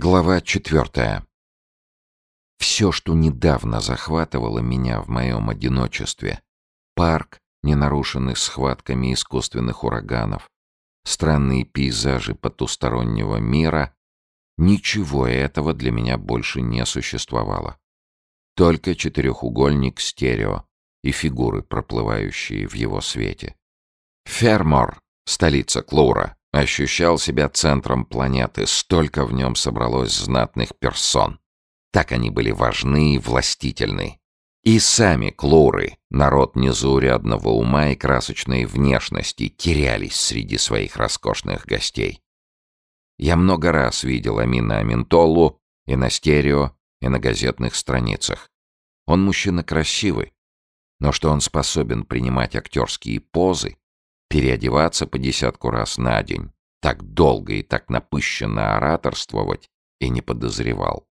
Глава четвертая. Все, что недавно захватывало меня в моем одиночестве. Парк, не нарушенный схватками искусственных ураганов, странные пейзажи потустороннего мира. Ничего этого для меня больше не существовало. Только четырехугольник стерео и фигуры, проплывающие в его свете. Фермор, столица Клура, ощущал себя центром планеты, столько в нем собралось знатных персон. Так они были важны и властительны. И сами клуры, народ незаурядного ума и красочной внешности, терялись среди своих роскошных гостей. Я много раз видел Амина Аминтолу и на стерео, и на газетных страницах. Он мужчина красивый, но что он способен принимать актерские позы, переодеваться по десятку раз на день, так долго и так напыщенно ораторствовать и не подозревал.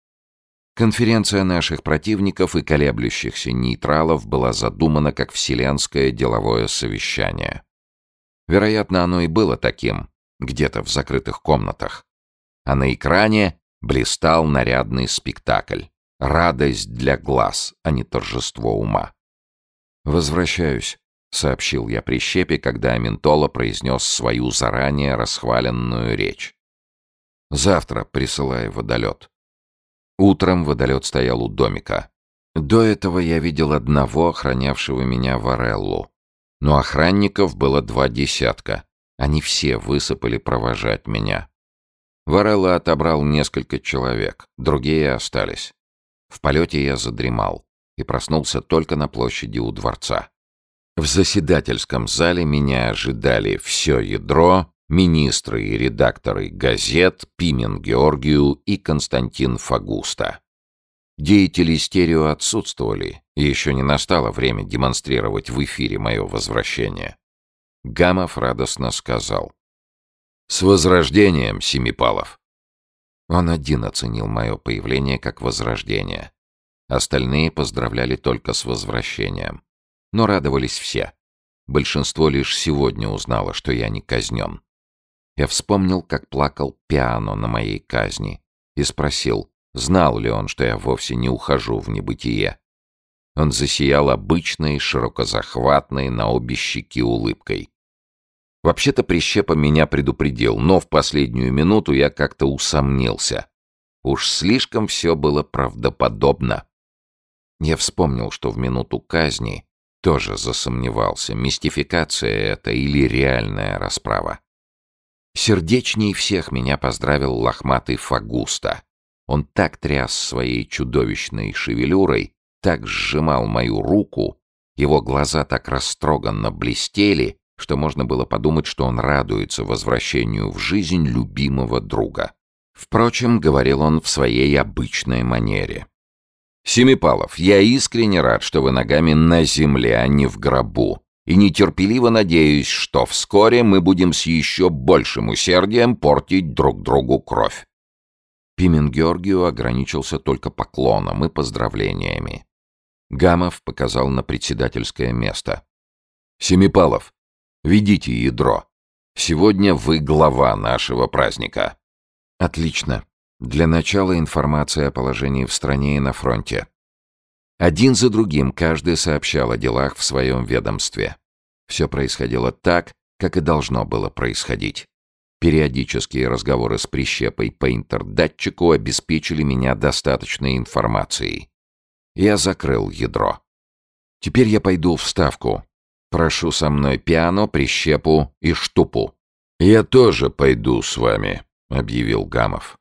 Конференция наших противников и колеблющихся нейтралов была задумана как вселенское деловое совещание. Вероятно, оно и было таким, где-то в закрытых комнатах. А на экране блистал нарядный спектакль. Радость для глаз, а не торжество ума. «Возвращаюсь», — сообщил я Прищепе, когда Аментола произнес свою заранее расхваленную речь. «Завтра присылай водолет». Утром водолет стоял у домика. До этого я видел одного, охранявшего меня Вареллу. Но охранников было два десятка. Они все высыпали провожать меня. Варелла отобрал несколько человек, другие остались. В полете я задремал и проснулся только на площади у дворца. В заседательском зале меня ожидали все ядро, министры и редакторы газет Пимен Георгию и Константин Фагуста. Деятели стерео отсутствовали, еще не настало время демонстрировать в эфире мое возвращение. Гамов радостно сказал. «С возрождением, Семипалов!» Он один оценил мое появление как возрождение. Остальные поздравляли только с возвращением. Но радовались все. Большинство лишь сегодня узнало, что я не казнен. Я вспомнил, как плакал пиано на моей казни, и спросил, знал ли он, что я вовсе не ухожу в небытие. Он засиял обычной, широкозахватной, на обе щеки улыбкой. Вообще-то Прищепа меня предупредил, но в последнюю минуту я как-то усомнился. Уж слишком все было правдоподобно. Я вспомнил, что в минуту казни тоже засомневался, мистификация это или реальная расправа. Сердечней всех меня поздравил лохматый Фагуста. Он так тряс своей чудовищной шевелюрой, так сжимал мою руку, его глаза так растроганно блестели, что можно было подумать, что он радуется возвращению в жизнь любимого друга. Впрочем, говорил он в своей обычной манере. «Семипалов, я искренне рад, что вы ногами на земле, а не в гробу и нетерпеливо надеюсь, что вскоре мы будем с еще большим усердием портить друг другу кровь. Пимен Георгию ограничился только поклоном и поздравлениями. Гамов показал на председательское место. «Семипалов, ведите ядро. Сегодня вы глава нашего праздника». «Отлично. Для начала информация о положении в стране и на фронте. Один за другим каждый сообщал о делах в своем ведомстве. Все происходило так, как и должно было происходить. Периодические разговоры с прищепой по интердатчику обеспечили меня достаточной информацией. Я закрыл ядро. Теперь я пойду в ставку. Прошу со мной пиано, прищепу и штупу. «Я тоже пойду с вами», — объявил Гамов.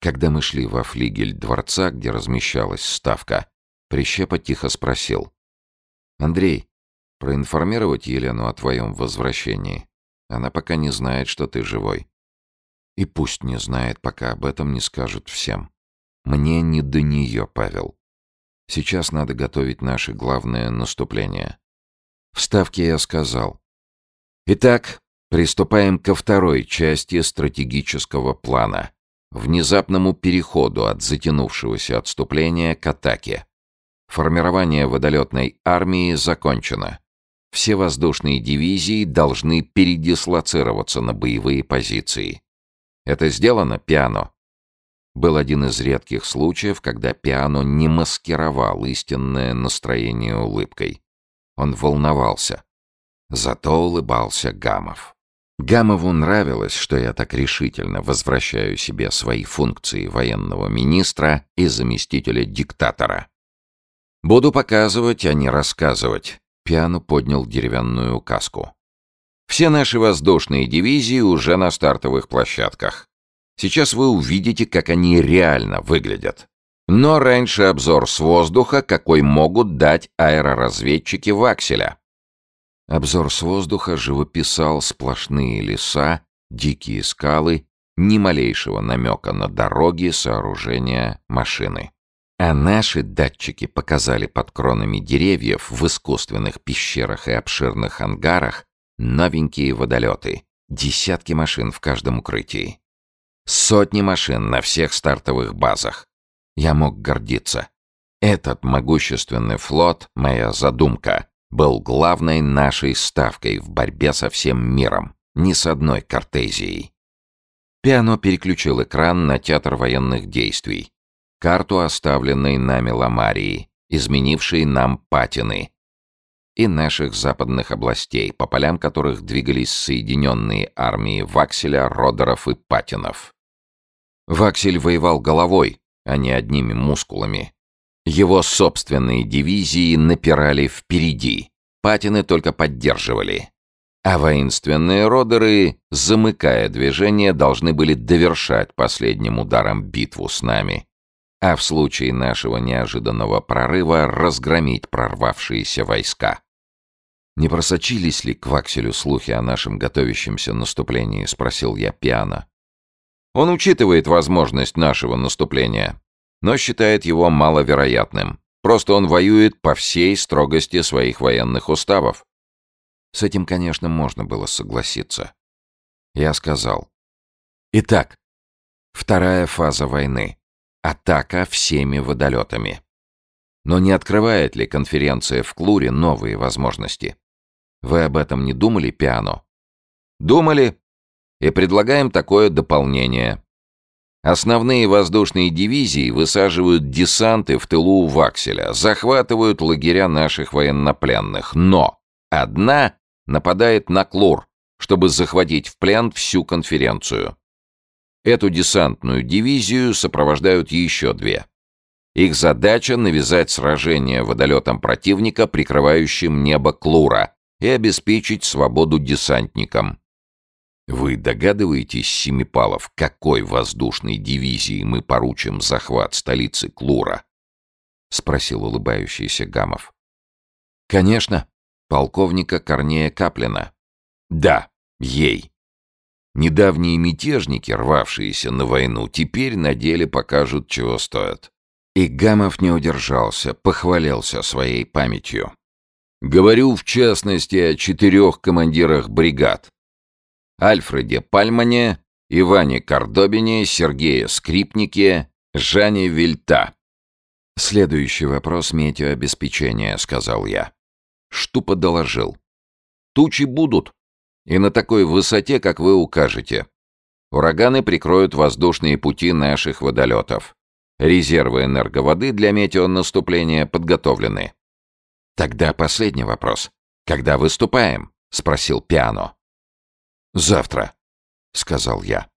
Когда мы шли во флигель дворца, где размещалась ставка, Прищепа тихо спросил. «Андрей, проинформировать Елену о твоем возвращении? Она пока не знает, что ты живой. И пусть не знает, пока об этом не скажут всем. Мне не до нее, Павел. Сейчас надо готовить наше главное наступление. В Ставке я сказал. Итак, приступаем ко второй части стратегического плана. Внезапному переходу от затянувшегося отступления к атаке. Формирование водолетной армии закончено. Все воздушные дивизии должны передислоцироваться на боевые позиции. Это сделано, Пиано? был один из редких случаев, когда пиано не маскировал истинное настроение улыбкой. Он волновался. Зато улыбался Гамов. Гамову нравилось, что я так решительно возвращаю себе свои функции военного министра и заместителя диктатора. Буду показывать, а не рассказывать. Пиано поднял деревянную указку. Все наши воздушные дивизии уже на стартовых площадках. Сейчас вы увидите, как они реально выглядят. Но раньше обзор с воздуха, какой могут дать аэроразведчики Вакселя. Обзор с воздуха живописал сплошные леса, дикие скалы, ни малейшего намека на дороги, сооружения, машины. А наши датчики показали под кронами деревьев в искусственных пещерах и обширных ангарах новенькие водолеты, десятки машин в каждом укрытии. Сотни машин на всех стартовых базах. Я мог гордиться. Этот могущественный флот, моя задумка, был главной нашей ставкой в борьбе со всем миром, ни с одной Картезией. Пиано переключил экран на театр военных действий, карту оставленной нами Ламарии, изменившей нам патины, и наших западных областей, по полям которых двигались соединенные армии Вакселя, Родеров и Патинов. Ваксель воевал головой, а не одними мускулами. Его собственные дивизии напирали впереди, Патины только поддерживали. А воинственные родеры, замыкая движение, должны были довершать последним ударом битву с нами. А в случае нашего неожиданного прорыва разгромить прорвавшиеся войска. «Не просочились ли к Вакселю слухи о нашем готовящемся наступлении?» — спросил я пьяно. Он учитывает возможность нашего наступления, но считает его маловероятным. Просто он воюет по всей строгости своих военных уставов. С этим, конечно, можно было согласиться. Я сказал. Итак, вторая фаза войны. Атака всеми водолетами. Но не открывает ли конференция в Клуре новые возможности? Вы об этом не думали, Пиано? Думали, и предлагаем такое дополнение. Основные воздушные дивизии высаживают десанты в тылу Вакселя, захватывают лагеря наших военнопленных, но одна нападает на Клур, чтобы захватить в плен всю конференцию. Эту десантную дивизию сопровождают еще две. Их задача — навязать сражение водолетом противника, прикрывающим небо Клура, и обеспечить свободу десантникам. Вы догадываетесь, Семипалов, какой воздушной дивизии мы поручим захват столицы Клура? Спросил улыбающийся Гамов. Конечно, полковника Корнея Каплина. Да, ей. Недавние мятежники, рвавшиеся на войну, теперь на деле покажут, чего стоят. И Гамов не удержался, похвалился своей памятью. Говорю, в частности, о четырех командирах бригад, Альфреде Пальмане, Иване Кордобине, Сергее Скрипнике, Жане Вильта. «Следующий вопрос метеообеспечения», — сказал я. Штупа доложил. «Тучи будут, и на такой высоте, как вы укажете. Ураганы прикроют воздушные пути наших водолетов. Резервы энерговоды для метеонаступления подготовлены». «Тогда последний вопрос. Когда выступаем?» — спросил Пиано. «Завтра», — сказал я.